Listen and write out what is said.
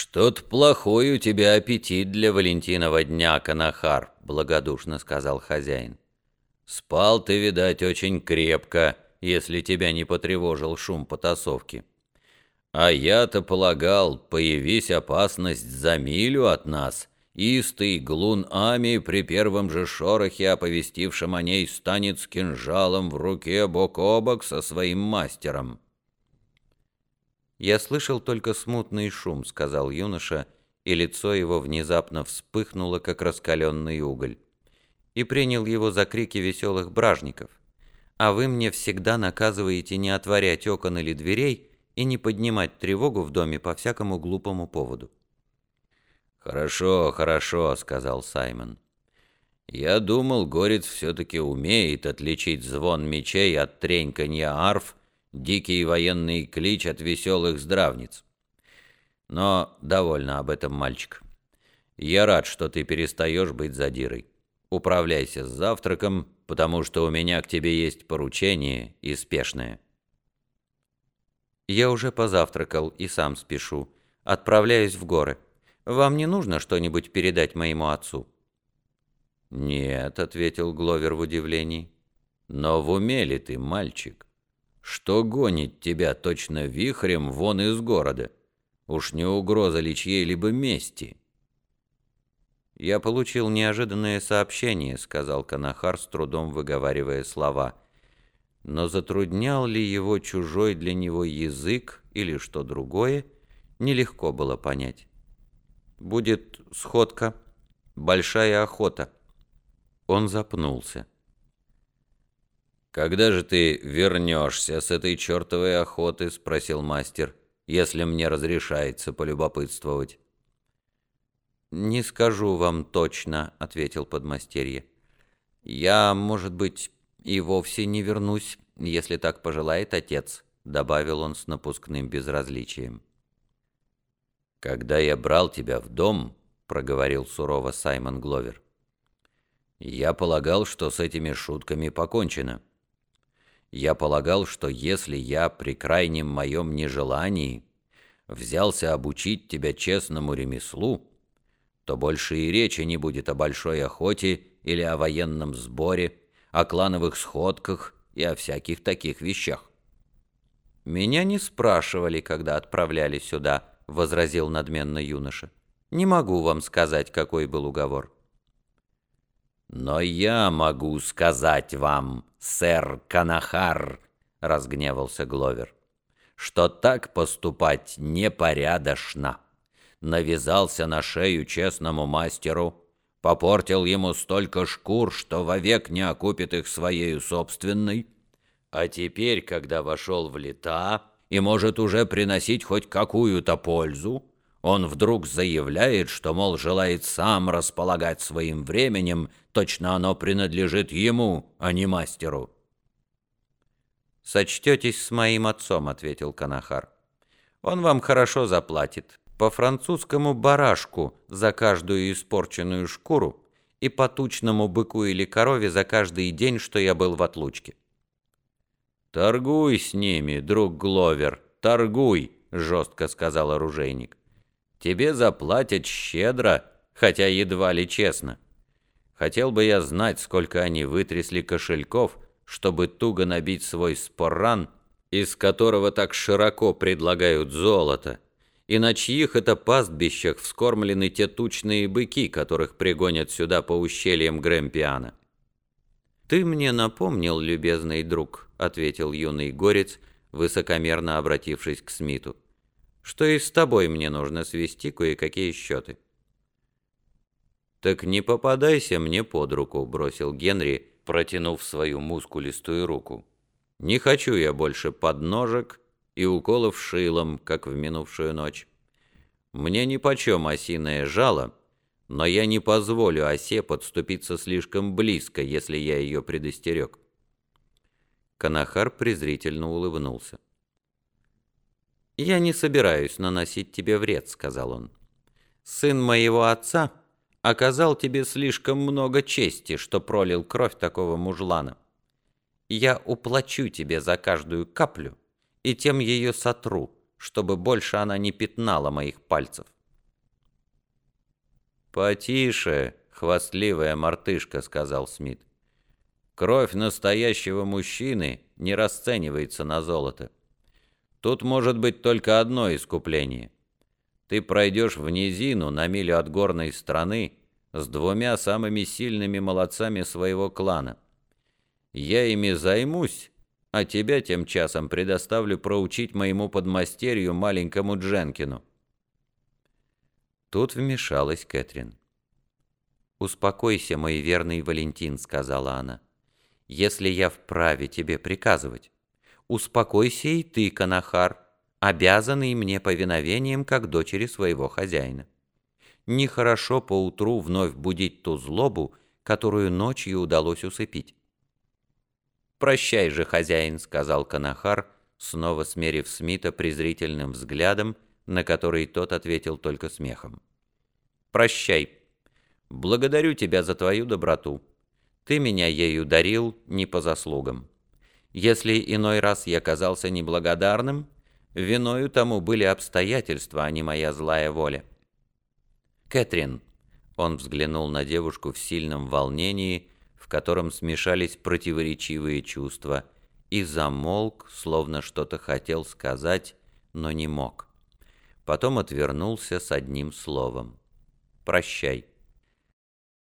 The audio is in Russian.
«Что-то плохой у тебя аппетит для Валентинова дня, Канахар», — благодушно сказал хозяин. «Спал ты, видать, очень крепко, если тебя не потревожил шум потасовки. А я-то полагал, появись опасность за милю от нас, истый глун Ами при первом же шорохе, оповестившем о ней, станет с кинжалом в руке бок о бок со своим мастером». «Я слышал только смутный шум», — сказал юноша, и лицо его внезапно вспыхнуло, как раскаленный уголь, и принял его за крики веселых бражников. «А вы мне всегда наказываете не отворять окон или дверей и не поднимать тревогу в доме по всякому глупому поводу». «Хорошо, хорошо», — сказал Саймон. «Я думал, горец все-таки умеет отличить звон мечей от треньканья арф дикий военный клич от веселых здравниц. Но довольно об этом, мальчик. Я рад, что ты перестаешь быть задирой. Управляйся с завтраком, потому что у меня к тебе есть поручение и спешное. Я уже позавтракал и сам спешу. Отправляюсь в горы. Вам не нужно что-нибудь передать моему отцу?» «Нет», — ответил Гловер в удивлении. «Но в уме ли ты, мальчик? Что гонит тебя точно вихрем вон из города? Уж не угроза ли чьей-либо мести?» «Я получил неожиданное сообщение», — сказал Канахар, с трудом выговаривая слова. Но затруднял ли его чужой для него язык или что другое, нелегко было понять. «Будет сходка, большая охота». Он запнулся. «Когда же ты вернешься с этой чертовой охоты?» — спросил мастер, «если мне разрешается полюбопытствовать». «Не скажу вам точно», — ответил подмастерье. «Я, может быть, и вовсе не вернусь, если так пожелает отец», — добавил он с напускным безразличием. «Когда я брал тебя в дом», — проговорил сурово Саймон Гловер, — «я полагал, что с этими шутками покончено». Я полагал, что если я при крайнем моем нежелании взялся обучить тебя честному ремеслу, то больше и речи не будет о большой охоте или о военном сборе, о клановых сходках и о всяких таких вещах. «Меня не спрашивали, когда отправляли сюда», — возразил надменно юноша. «Не могу вам сказать, какой был уговор». «Но я могу сказать вам, сэр Канахар», — разгневался Гловер, «что так поступать непорядочно. Навязался на шею честному мастеру, попортил ему столько шкур, что вовек не окупит их своей собственной, а теперь, когда вошел в лета и может уже приносить хоть какую-то пользу, он вдруг заявляет, что, мол, желает сам располагать своим временем, точно оно принадлежит ему, а не мастеру. «Сочтетесь с моим отцом», — ответил Канахар. «Он вам хорошо заплатит. По французскому барашку за каждую испорченную шкуру и по тучному быку или корове за каждый день, что я был в отлучке». «Торгуй с ними, друг Гловер, торгуй», — жестко сказал оружейник. Тебе заплатят щедро, хотя едва ли честно. Хотел бы я знать, сколько они вытрясли кошельков, чтобы туго набить свой спорран, из которого так широко предлагают золото, и на чьих это пастбищах вскормлены те тучные быки, которых пригонят сюда по ущельям Грэмпиана. «Ты мне напомнил, любезный друг», — ответил юный горец, высокомерно обратившись к Смиту что и с тобой мне нужно свести кое-какие счеты». «Так не попадайся мне под руку», — бросил Генри, протянув свою мускулистую руку. «Не хочу я больше подножек и уколов шилом, как в минувшую ночь. Мне нипочем осиное жало, но я не позволю осе подступиться слишком близко, если я ее предостерег». Канахар презрительно улыбнулся. «Я не собираюсь наносить тебе вред», — сказал он. «Сын моего отца оказал тебе слишком много чести, что пролил кровь такого мужлана. Я уплачу тебе за каждую каплю и тем ее сотру, чтобы больше она не пятнала моих пальцев. «Потише, хвастливая мартышка», — сказал Смит. «Кровь настоящего мужчины не расценивается на золото. Тут может быть только одно искупление. Ты пройдешь в низину на милю от горной страны с двумя самыми сильными молодцами своего клана. Я ими займусь, а тебя тем часом предоставлю проучить моему подмастерью маленькому Дженкину». Тут вмешалась Кэтрин. «Успокойся, мой верный Валентин», — сказала она, — «если я вправе тебе приказывать. Успокойся и ты, Канахар, обязанный мне повиновением, как дочери своего хозяина. Нехорошо поутру вновь будить ту злобу, которую ночью удалось усыпить. «Прощай же, хозяин», — сказал Канахар, снова смерив Смита презрительным взглядом, на который тот ответил только смехом. «Прощай. Благодарю тебя за твою доброту. Ты меня ею дарил не по заслугам. Если иной раз я казался неблагодарным, виною тому были обстоятельства, а не моя злая воля». «Кэтрин», — он взглянул на девушку в сильном волнении, — в котором смешались противоречивые чувства, и замолк, словно что-то хотел сказать, но не мог. Потом отвернулся с одним словом. «Прощай».